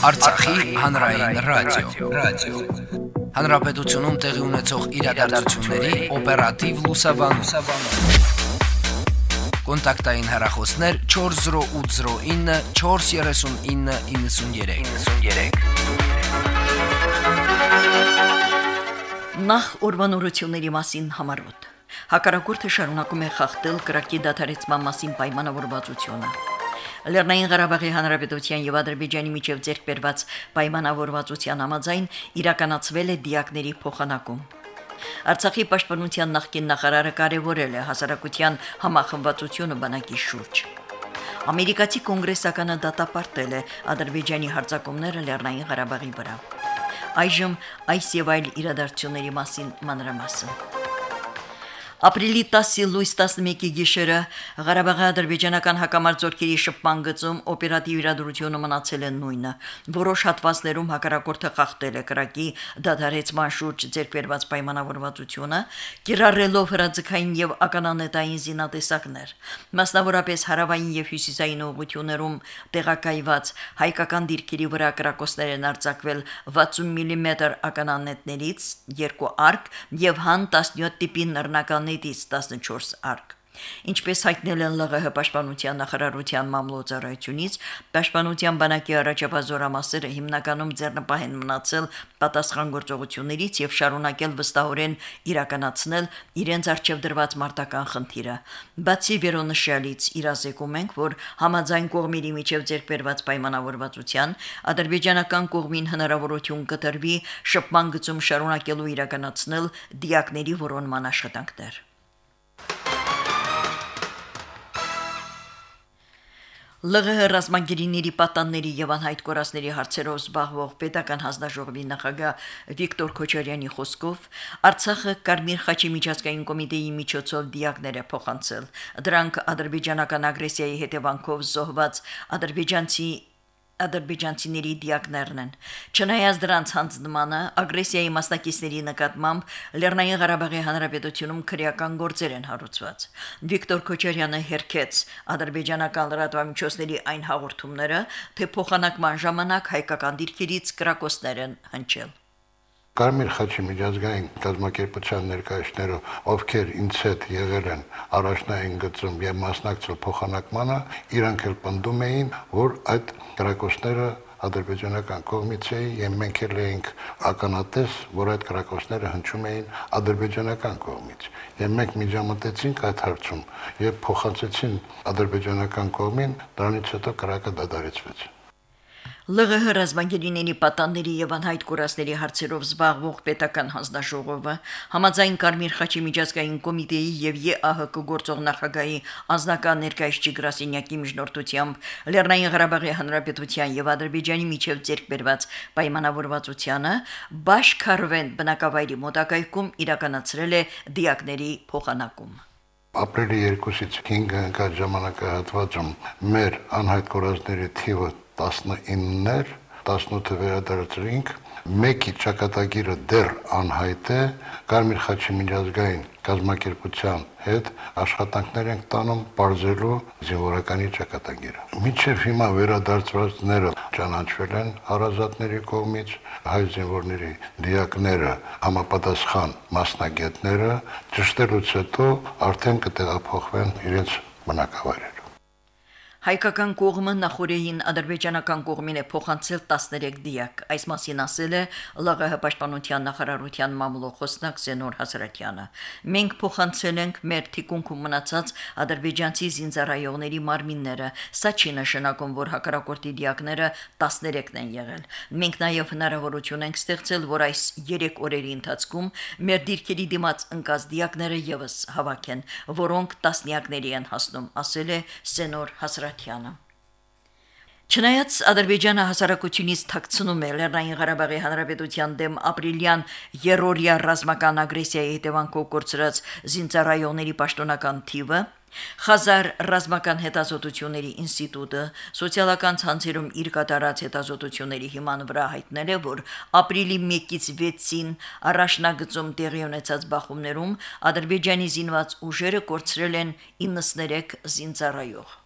Արցախի հանրային ռադիո, ռադիո։ Հանրապետությունում տեղի ունեցող իրադարձությունների օպերատիվ լուսաբանում։ Կոնտակտային հեռախոսներ 40809 43993։ 93։ Նախ ուրվանորությունների մասին համարոտ։ Հակառակորդը շարունակում է խախտել կրակի դադարեցման մասին պայմանավորվածությունը։ Լեռնային Ղարաբաղի Հանրապետության եւ Ադրբեջանի միջև ձեռքբերված պայմանավորվածության համաձայն իրականացվել է դիակների փոխանակում։ Արցախի պաշտպանության նախկին նախարարը կարևորել է հասարակության համախմբվածությունը բանակի շուրջ։ Ամերիկացի կոնգրեսականը դատապարտել է Ադրբեջանի հարձակումները Լեռնային Ղարաբաղի վրա։ Այժմ այս եւ այլ իրադարձությունների մասին մանրամասն։ Ապրիլի 10-ի լույս 11-ի գիշերը Ղարաբաղի ադրբեջանական հակամարտությունների շփման գծում օպերատիվ իրադրությունը մնացել է նույնը։ Որոշ հատվածներում հակառակորդը խախտել է կրակի դադարեցման շուրջ ձեռքբերված պայմանավորվածությունը, կիրառելով հրաձգային եւ ականանետային զինատեսակներ։ Մասնավորապես հարավային եւ հյուսիսային ուղություններում տեղակայված հայկական դիրքերի վրա կրակոցներ են արձակվել 60 մմ ականանետներից երկու արկ եւ հան 17 տիպի նռնական տասնից 14 արկ։ Ինչպես հայտնել են ԼՂՀ պաշտպանության նախարարության մամլոյցարայությունից, պաշտպանության բանակի առաջապահ հիմնականում ձեռնպահ են մնացել պատասխան գործողություններից եւ շարունակել վստահորեն իրականացնել իրենց արժեվ դրված մարտական խնդիրը։ Բացի վերոնշյալից իրազեկում ենք, որ համաձայն կողմերի միջև ձեռքբերված պայմանավորվածության ադրբեջանական կողմին հնարավորություն կտրվի շփման գծում շարունակելու իրականացնել դիակների որոնման աշխատանքներ։ ԼՂՀ ռազմագերիների պատանների եւ անհայտ կորածների հարցերով զբաղվող Պետական հանձնաժողովի նախագահ Վիկտոր Քոչարյանի խոսքով Արցախը Կարմիր խաչի միջազգային կոմիտեի միջոցով դիակներ է փոխանցել։ Դրանք ադրբեջանական ագրեսիայի հետևանքով զոհված ադրբեջանցի ադրբեջանցիների դիակներն են։ Չնայած դրանց հանձնմանը ագրեսիայի մասնակիցների նկատմամբ Լեռնային Ղարաբաղի Հանրապետությունում քրեական գործեր են հարուցված։ Վիկտոր Քոչարյանը հերքեց ադրբեջանական լրատվամիջոցների այն հաղորդումները, թե փոխանակման ժամանակ հայկական դիրքերից կրակոցներ են հնչել։ Կարմիր խաչի միջազգային կազմակերպության ներկայացներով, ովքեր ինձ հետ եղել են առաջնային գծում եւ մասնակցել փոխանակմանը, իրանք էլ պնդում էին, որ այդ կրակոցները ադրբեջանական կողմից էին եւ մենք էլ էինք ականատես, որ այդ կրակոցները հնչում էին ադրբեջանական կողմից։ Եվ մենք միջամտեցինք այդ հարցում եւ փոխանցեցին ադրբեջանական կողմին, դրանից հետո կրակը դադարեցվեց։ ԼՂՀ ռազմագերիների պատանների եւ անհայտ կուրասների հարցերով զբաղվող պետական հանձնաժողովը համաձայն Կարմիր խաչի միջազգային կոմիտեի եւ ԵԱՀԿ գործող նախագահի անձնական ներկայացուցիչ Գրասենյակի միջնորդությամբ Լեռնային Ղարաբաղի Հանրապետության եւ Ադրբեջանի միջև ձեռքբերված պայմանավորվածությանը Բաշքարվեն բնակավայրի մոտակայքում իրականացրել է դիակների փոխանակում ապրիլի 2-ից 5-ը ընկած ժամանակահատվածում մեր անհայտ կորածների թիվը 19-ներ, 18-ը վերադարձրինք, մեկի ճակատագիրը դեռ անհայտ է, Կարմիր խաչի միջազգային կազմակերպության հետ աշխատանքներ ենք տանում բարձելու զինվորականի ճակատագիրը։ Մինչև հիմա վերադարձվածները ճանաչվել են հարազատների կողմից, հայ զինվորների դիակները համապատասխան մասնագետները ճշտելուց հետո արդեն կտեղափոխվեն իրենց բնակավայրեր։ Հայկական կողմը նախորդին ադրբեջանական կողմին է փոխանցել 13 դիակ։ Այս մասին ասել է ԼՂՀ պաշտպանության նախարարության մամլոխոսնակ Զենոր Հասարակյանը։ Մենք փոխանցել ենք մեր թիկունքում մնացած ադրբեջանցի զինծառայողների մարմինները։ Սա չի նշանակում, որ հակառակորդի դիակները 13-ն են եղել։ Մենք նաև հնարավորություն ենք ստեղծել, որ այս 3 օրերի ընթացքում մեր դիրքերի դիմաց ընկած դիակները եւս հավաքեն, որոնք տասնյակների են հասնում, ասել է Զենոր Հասարակյանը Բագրատյանը։ Չնայած Ադրբեջանը հասարակությունից թաքցնում է Լեռնային Ղարաբաղի Հանրապետության դեմ ապրիլյան երրորդյա ռազմական ագրեսիայի հետևանքով կորցրած զինծառայողների պաշտոնական թիվը, Խազար ռազմական հետազոտությունների ինստիտուտը սոցիալական ցանցերում իր կատարած հետազոտությունների հիման վրա հայտնել է, որ ապրիլի 1-ից 6-ին առաջնագծում տեղի ունեցած բախումներում Ադրբեջանի զինված ուժերը կորցրել են 93 զինծառայող։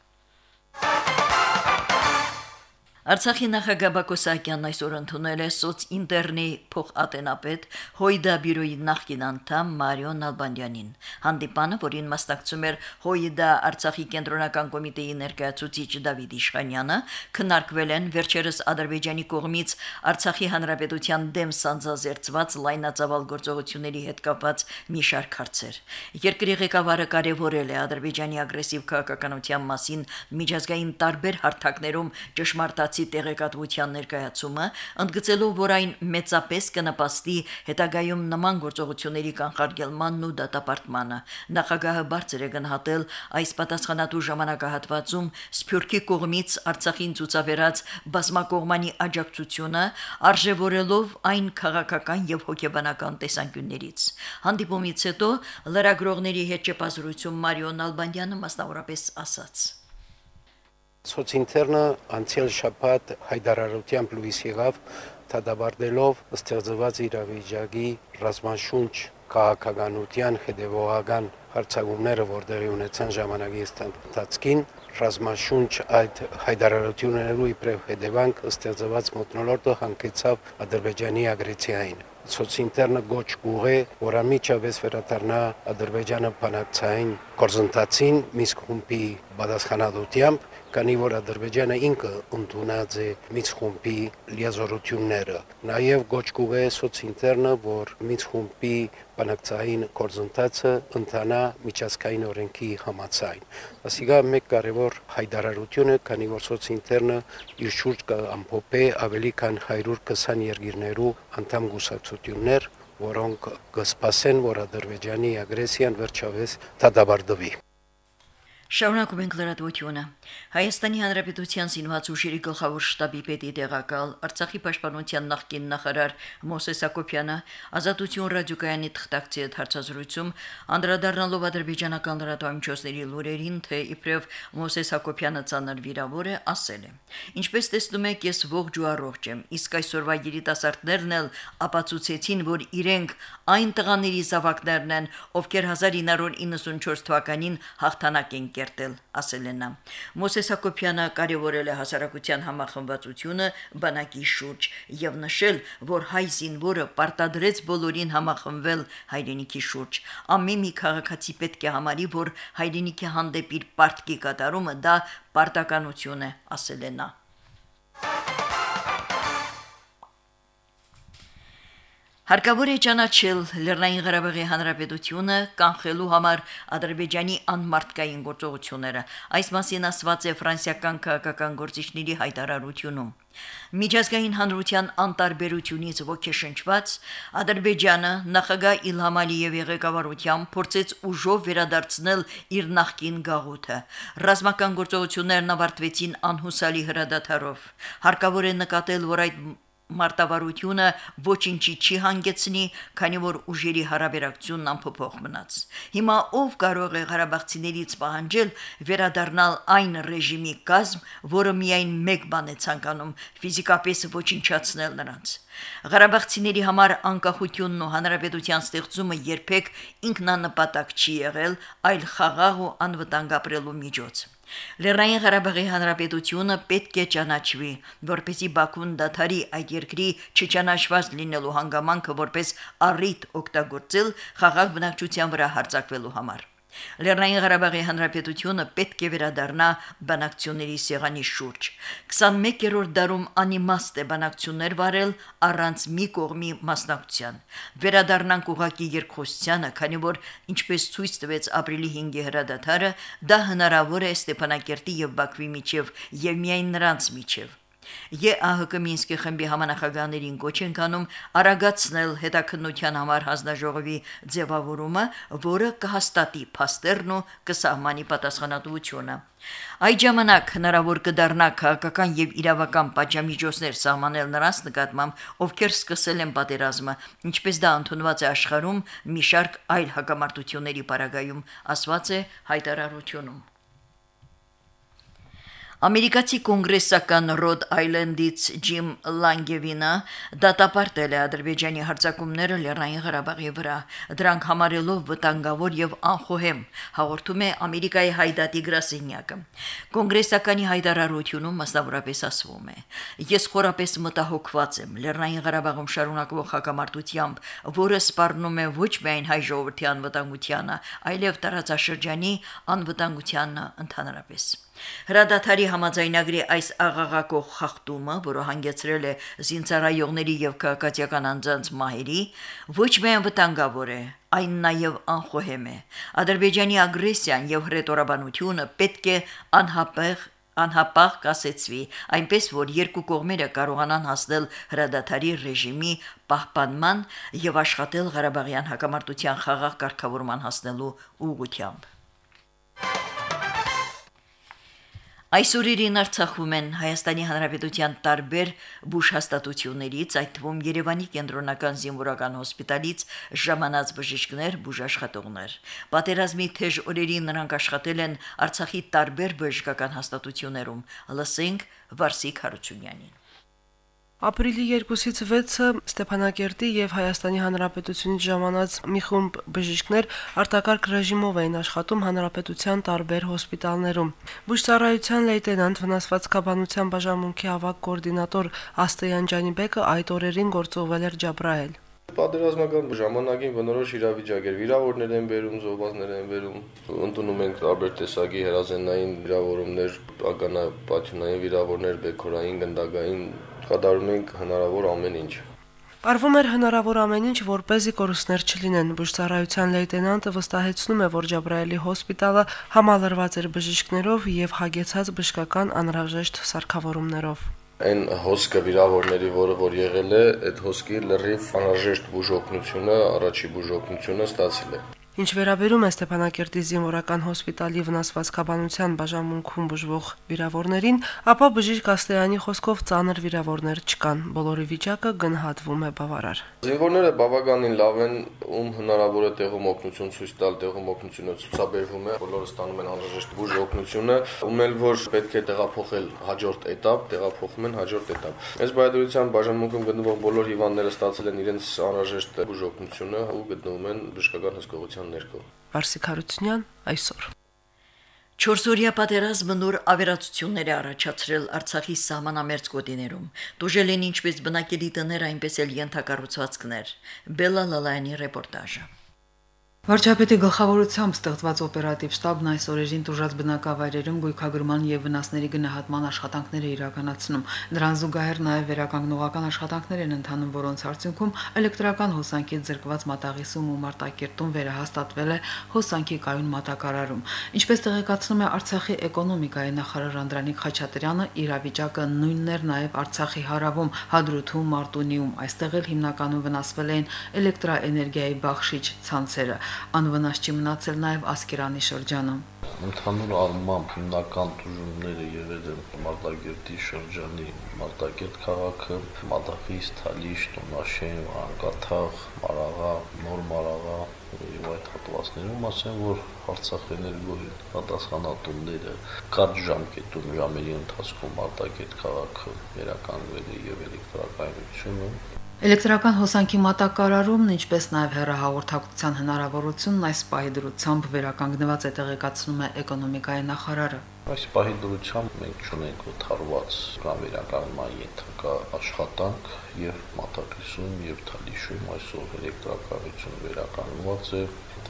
Արցախի նախագահ Բակո Սահակյանն այսօր ընդունել է սոցինտերնի փոխատենապետ Հոյդա բյուրոյի նախկին անդամ Մարիո Նալբանդյանին։ Հանդիպանը, որին մասնակցում էր Հոյդա Արցախի կենտրոնական կոմիտեի ներկայացուցիչ Դավիթ Իշխանյանը, քննարկվել են վերջերս Ադրբեջանի կողմից Արցախի հանրապետության դեմ սանձազերծված լայնածավալ գործողությունների հետ կապված մի շարք հարցեր։ Երկրի ղեկավարը կարևորել է Ադրբեջանի ագրեսիվ քաղաքականության մասին միջազգային տարբեր հարթակներում ճշմարտացի բացի տեղեկատվության ներկայացումը, ընդգծելով, որ այն մեծապես կնպաստի հետագայում նման գործողությունների կանխարգելմանն ու դատապարտմանը։ Նախագահը բարձր է գնահատել այս պատասխանատու ժամանակահատվածում Սփյուռքի կողմից Արցախին ցուցաբերած բազմակողմանի աջակցությունը, արժևորելով այն քաղաքական եւ հոգեբանական տեսանկյուններից։ Հանդիպումից հետո լրագրողների հետ ճեպազրույցում Մարիոն Ալբանդյանը մասնավորապես ասաց. Սոցինտերնը անցյալ շաբաթ հայդարարությամբ լույս եղավ դադարելով ստեղծված իրավիճակի ռազմաշունչ քաղաքականության հետևողական հարցակումները, որտեղի ունեցան ժամանակի ընթացքին, ռազմաշունչ այդ հայդարարություններու իբրև հետևանք ստեղծված մոտնոլորտը հանգեցավ Ադրբեջանի ագրեսիային սոցինտերնը գոչ կուղե, որ ամիջավես վերադառնա Ադրբեջանը բանակցային գործընթացին Միսկ խումբի պատասխանատվությամբ քանի որ Ադրբեջանը ինքը ընդունած է Միցխումբի լիազորությունները։ Նաև գոչ կուղե սոցինտերնը, որ Միցխումբի բանակցային կորզընթացը ընթանա միջազգային օրենքի համաձայն։ Ասիգա մեկ կարևոր հայտարարություն է, քանի որ սոցինտերնը իր շուրջ կամփոփե ավելի քան 120 երկիրներու անդամ գուսակցություններ, որոնք կսպասեն, որ Ադրբեջանի ագրեսիան վերջավես դադարդվի։ Շարունակում ենք լրատվությունը։ Հայաստանի Հանրապետության Զինված ուժերի գլխավոր շտաբի պետի տեղակալ Արցախի պաշտպանության նախկին նախարար Մոսես Ակոբյանը Ազատություն ռադիոկայանի թղթակցի հետ հարցազրույցում անդրադառնալով ադրբեջանական լրատվամիջոցների լուրերին, թե իբրև Մոսես Ակոբյանը ցաներ վիրավոր է, ասել է. Ինչպես տեսնում եք, ես ողջ ու առողջ եմ, իսկ այսօրվա երիտասարդներն էլ ապացուցեցին, որ իրենք այն տղաների զավակներն են, ովքեր 1994 թվականին հաղթանակ են կերտել, ասել է նա։ Մոսես Հակոբյանը կարևորել է հասարակության համախմբվածությունը բանակի շուրջ եւ նշել, որ հայ զինվորը պարտադրեց բոլորին համախմբվել հայրենիքի շուրջ։ Ամեն մի քաղաքացի պետք է համարի, որ հայրենիքի հանդեպ իր պարտքի կատարումը դա պարտականություն է, ասել է նա։ Հարկավոր է ճանաչել Լեռնային Ղարաբաղի Հանրապետությունը կանխելու համար Ադրբեջանի անմարտկային գործողությունները։ Այս մասին ասված է ֆրանսիական քաղաքական գործիչների հայտարարությունում։ Միջազգային հանրության անտարբերությունից ոգեշնչված Ադրբեջանը նախագահ Իլհամ Ալիևի ղեկավարությամբ փորձեց ուժով վերադարձնել իր նախկին գաղութը։ Ռազմական գործողություններն ավարտվեցին անհուսալի հրադադարով։ Հարկավոր է նկատել, որ այդ մարտավարությունը ոչինչի չի հանգեցնի, քանի որ ուժերի հարաբերակցությունն անփոփոխ մնաց։ Հիմա ով կարող է Ղարաբաղցիներից պահանջել վերադառնալ այն ռեժիմի կազմ, որը միայն մեկ բան է ցանկանում՝ ֆիզիկապես ոչնչացնել նրանց։ Ղարաբաղցիների համար անկախությունն ու հանրապետության ստեղծումը երբեք ինքնանպատակ չի եղել, այլ խաղաղ ու անվտանգ ապրելու միջոց։ Լեռնային Ղարաբաղի Հանրապետությունը պետք է ճանաչվի, որպեսզի Բաքուն դադարի այդ երկրի չճանաչված լինելու հանգամանքը որպես առիթ օգտագործել խաղաղ բնակչության վրա հարձակվելու համար։ Լեռնային Ղարաբաղի Հանրապետությունը պետք է վերադառնա բանակցությունների սեղանի շուրջ։ 21-րդ դարում անիմաստ է բանակցություններ վարել առանց մի կողմի մասնակցության։ Վերադառնանք ուղակի երկխոսությանը, քանի որ ինչպես ցույց տվեց ապրիլի 5-ի հրադադարը, դա հնարավոր է Ստեփանակերտի եւ Բաքվի միջև եւ միայն նրանց միջև։ ԵԱՀԿ Մինսկի խմբի համանախագահներին կոչ են կանում արագացնել հետաքննության համար հանձնաժողովի ձևավորումը, որը կհաստատի փաստերն ու կսահմանի պատասխանատվությունը։ Այդ ժամանակ հնարավոր կդառնա քաղաքական եւ իրավական պատժամիջոցներ սահմանել նրանց նկատմամբ, ովքեր սկսել են պատերազմը, ինչպես դա ընդունված է աշխարհում մի շարք այլ հակամարտությունների պարագայում, ասված է հայտարարությունում։ Ամերիկացի կոնգրեսական Ռոդ Այլենդից Ջիմ Լանգևինը դատապարտել է Ադրբեջանի հարձակումները Լեռնային Ղարաբաղի վրա, դրանք համարելով վտանգավոր եւ անխոհեմ, հաղորդում է Ամերիկայի հայդատի գրասենյակը։ Կոնգրեսականի հայտարարությունում մասնավորապես ասվում է. Ես խորապես մտահոգված եմ Լեռնային Ղարաբաղում շարունակվող հակամարտությամբ, որը սպառնում է ոչ միայն հայ ժողովրդի անվտանգությանը, այլև տարածաշրջանի անվտանգությանն ընդհանրապես։ Հրադադարի համաձայնագրի այս աղաղակող խախտումը, որը հանգեցրել է զինծառայողների եւ քաղաքացիական անձանց մահերի, ոչ միայն վտանգավոր է, այն նաև անխոհեմ է։ Ադրբեջանի ագրեսիան եւ հրետորաբանությունը պետք է անհապեղ անհապաղ կասեցվի, այնպես որ երկու կողմերը կարողանան հասնել հրադադարի ռեժիմի պահպանման եւ աշխատել Ղարաբաղյան հակամարտության խաղաղ կարգավորման հասնելու ուղղությամբ։ Այսօրերին Արցախում են Հայաստանի Հանրապետության տարբեր բուժհաստատություններից, այդ թվում Երևանի կենտրոնական զինվորական հոսպիտալից ժամանած բժիշկներ, բուժաշխատողներ։ Պատերազմի թեժ օրերին նրանք աշխատել են Արցախի տարբեր բժշկական հաստատություններում։ Լսենք Վարսիկ Հարությունյանին։ Ապրիլի 2-ից 6-ը Ստեփանակերտի եւ Հայաստանի Հանրապետությունից ժամանած մի խումբ բժիշկներ արտակարգ ռեժիմով էին աշխատում հանրապետության տարբեր հոսպիտալներում։ Բուժծառայության լեյտենանտ վնասվածքաբանության բաժանմունքի ավակ կոորդինատոր Աստեյան Ջանիբեկը այդ օրերին գործողվել էր Ջաբրայել։ Պատերազմական ժամանակին բնորոշ իրավիճակ էր։ Վիրավորներ են բերում, զոհվածներ են բերում։ Ընդունում ենք տարբեր տեսակի հրազենային վիրավորումներ, ականապատյունային վիրավորներ, բեկորային, գնդակային կատարում ենք հնարավոր ամեն ինչ։ Արվում էր հնարավոր ամեն ինչ, որ เป զի կորուստներ չլինեն։ Բուժծառայության լեյտենանտը վստահեցնում է, որ Ջաբրայելի հոսպիտալը համալրված էր բժիշկներով եւ հագեցած բժշկական անհրաժեշտ սարքավորումներով այն հոսքը վիրավորների, որը որ եղել է, այդ հոսքի լրիվ անհրաժեշտ բուժօգնությունը, առաջի բուժօգնությունը ստացել է։ Ինչ վերաբերում է Ստեփանակերտի զինվորական հոսպիտալի վնասվածքաբանության բաժանմունքում բուժվող վիրավորներին, ապա բժիշկ Աստեյանի խոսքով ծանր վիրավորներ չկան։ Բոլորի վիճակը գնահատվում է բավարար։ Զինվորները բավականին լավ են, ում հնարավոր է տեղում օգնություն ցույց տալ, տեղում օգնությունը ցուցաբերվում է, բոլորը ստանում են անհրաժեշտ բուժօգնությունը, ում էլ որ պետք է տեղափոխել հաջորդ этап, տեղափոխում են հաջորդ этап։ Այս բայդրության բաժանմունքում գտնվող բոլոր հիվանդները ստացել են իրենց անհրաժեշտ բուժօգնությունը ու գտնվում են բժշկական հսկողության պատմության ներքո։ Վարսիկ Հարությունյան այսօր Չորսորիա պատերազմը նոր ավերածություններ է առաջացրել Արցախի սահմանամերձ գոտիներում։ Դուժել են ինչպես բնակելի տներ, այնպես էլ յենթակառուցվածքներ։ Բելա Լալայանի ռեպորտաժը։ Վարչապետի գլխավորությամբ ստեղծված օպերատիվ շտաբն այս օրերին տուժած բնակավայրերում գույքագրման եւ վնասների գնահատման աշխատանքներ է իրականացնում։ Դրան զուգահեռ նաեւ վերականգնողական աշխատանքներ են ընթանում, որոնց արդյունքում էլեկտրական հոսանքից զրկված մատաղի սում ու մարտակերտում վերահաստատվել է հոսանքի կայուն մատակարարում։ Ինչպես տեղեկացնում է Արցախի էկոնոմիկայի նախարար Անդրանիկ Խաչատրյանը, իրավիճակը նույնն էր նաեւ Արցախի հարավում, Հադրութում, Մարտունիում, այստեղ էլ հիմնականում վնասվել էին էլեկտրաէներգիայի բախշիչ ցանցերը անվնաս չի մնացել նաև Ասկերանի շրջանում։ Ընդհանուր առմամբ հիմնական դժուժումները եղել են Մարտակերտի շրջանի Մարտակերտ քաղաքը, Մադախիս, Թալիշ, Տոնաշեն, Անկաթաղ, Մարաղա, Նոր Մարաղա եւ այդ հատվածներում ասեմ, որ Արցախ էներգոյի պատասխանատուները կարճ ժամկետում ժամերի ընթացքում Մարտակերտ քաղաքը վերականգնել է եւ էլեկտրակայունությունը Էլեկտրական հոսանքի մատակարարումն, ինչպես նաև հեռահաղորդակցության հնարավորությունն այս պահի դրությամբ վերականգնված է տեղեկացնում է էկոնոմիկայի նախարարը։ Այս պահի դրությամբ մենք ունենք օթարված կամ վերականգնման ենթակա աշխատանք եւ մատակրիսում եւ թալիշում այսօր էլեկտրակայություն վերականգնված է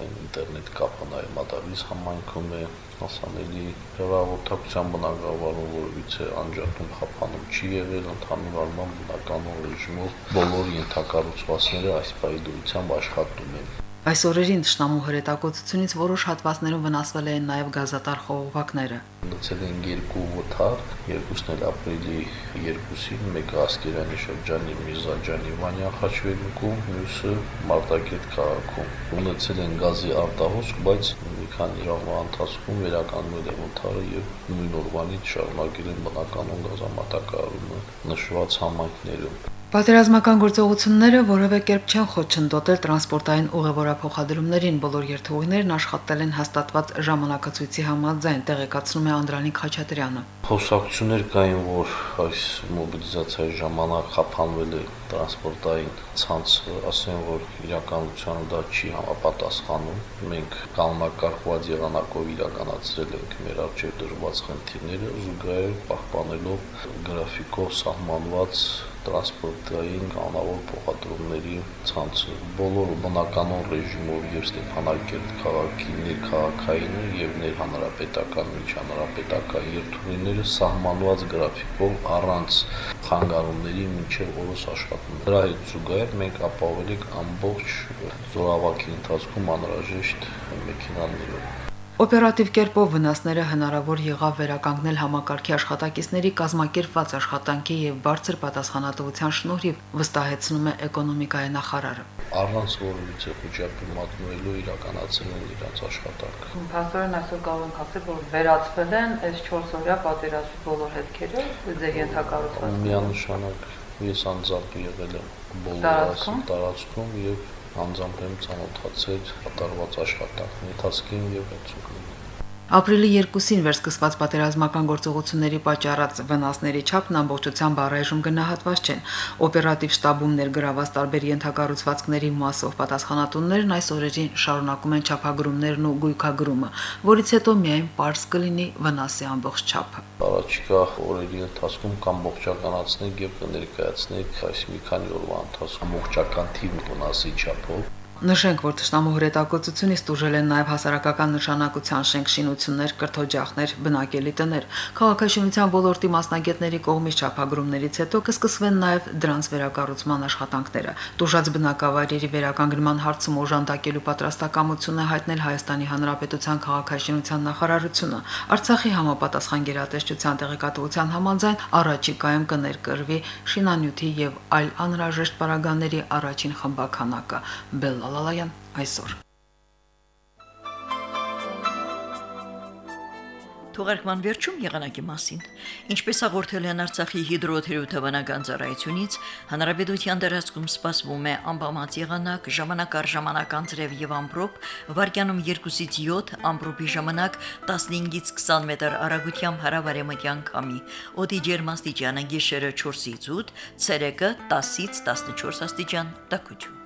ինտերնետ կապը նաև մատավից համայնքում է հասանելի հեռահաղորդակցության բնակավարում որևիցե անջատում խափանում չի եղել ընդհանուր առմամբ բնականոն ռեժիմով բոլոր ենթակառուցվածքները այս պահի դրությամբ աշխատում են Այս օրերին ճշտամու հրետակոծությունից որոշ հատվածներում վնասվել են նաև գազատար խողովակները։ Ունեցել են երկու ոթար, երկուսն էլ ապրիլի 2-ին, մեկը Ասկերանի շրջանի Միրզաջանի Վանյան խաչվերունքում, մյուսը Մարտակերտ քաղաքում։ Ունեցել են գազի արտահոսք, բայց մի քանի ժամվա ընթացքում վերականգնել է ոթարը եւ նույն օրվանից շարունակել են բնականon գազամատակարարումը նշված համայնքներում։ Պատերազմական գործողությունները որևէ կերպ չեն խոչընդոտել տրանսպորտային ուղևորափոխադրումներին։ Բոլոր երթուղիներն աշխատել են հաստատված ժամանակացույցի համաձայն, տեղեկացնում է Անդրանիկ Խաչատրյանը։ Խոսակցություններ կային, որ այս մոբիլիզացիայի ժամանակ խափանվել է տրանսպորտային ցանցը, ասեն, որ իրականությանը դա չի համապատասխանում։ Մենք կանոնակարգված եղանակով իրականացրել ենք մեր արժեք դրված խնդիրները, զուգահեռ պահպանելով գրաֆիկով սահմանված տրանսպորտային կանոնավոր փոխադրումների ցանցը բոլոր բնականon ռեժիմով եւ Ստեփանակերտ քաղաքի ներքաղաքային եւ ներհանրապետական միջանրապետական երթուղիները սահմանված գրաֆիկով առանց խանգարումների մինչև օրս աշխատում։ Դրա հետ զուգահեռ մենք ապահովել ենք ամբողջ զորավարքի ընթացքում անհրաժեշտ մեքենաներով Օպերատիվ կերպով վնասները հնարավոր եղավ վերականգնել համակարգի աշխատակիցների կազմակերպված աշխատանքի եւ բարձր պատասխանատվության շնորհիվ, վստահեցնում է էկոնոմիկայի նախարարը։ Առանց որևիցե խոչապի մատնվելու իրականացել են իրենց աշխատանքը։ Փաստորեն այսօր կարող ենք ասել, որ վերացվել են այս 4 օրյա պատերազմի բոլոր հետքերը ձեր ենթակառուցվածքը։ Միանշանակ ես անձամբ եղել եմ բոլոր տարածքում եւ անձամբ եմ ծանոթացել կատարված աշխատանքների ընթացքին եւ հետցուկին։ Ապրիլի 2-ին վերսկսված պատերազմական գործողությունների պատճառած վնասների չափն ամբողջությամբ առայժմ գնահատված չեն։ Օպերատիվ շտաբում ներգրաված տարբեր ենթակառուցվածքների մասով պատասխանատուններն այս օրերին շարունակում են չափագրումներն ու գույքագրումը, որից հետո միայն པարզ կլինի վնասի ամբողջ չափը։ Առաջիկա օրերի ընթացքում կամբողջականացնենք եւ կներկայացնենք այս մի քանի օրվա ընթացքում ամբողջական թիվ վնասի չափով Նշենք, որ Տշնամու հրետակոծությունից տուժել են նաև հասարակական նշանակության շենքշինություններ, կրթօջախներ, բնակելի տներ։ Քաղաքաշինության ոլորտի մասնագետների կողմից չափագրումներից հետո կսկսվեն նաև դրանց վերակառուցման աշխատանքները։ Տուժած բնակավայրերի վերականգնման հարցում օժանդակելու պատրաստակամություն է հայտնել Հայաստանի Հանրապետության քաղաքաշինության նախարարությունը։ Արցախի համապատասխան գերատեսչության տեղեկատվության համաձայն առաջիկայում կներկրվի շինանյութի եւ այլ անհրաժեշտ պարագաների առաջին խմբականակը։ Բել Լալալայան այսօր։ Թողարկման վերջում եղանակի մասին։ Ինչպես հաղորդել են Արցախի հիդրոթերապևտաբանական ծառայությունից, հանրապետության դարածքում սպասվում է անբավարար եղանակ, ժամանակ առ ժամանակ անձրև եւ ամպրոպ, վարկյանում 2-ից 7, ամպրոպի ժամանակ 15-ից 20 մետր արագությամբ հարավարեմտյան քամի։ Օդի ջերմաստիճանը գիշերը 4-ից 8, ցերեկը 10-ից 14 աստիճան տաքություն։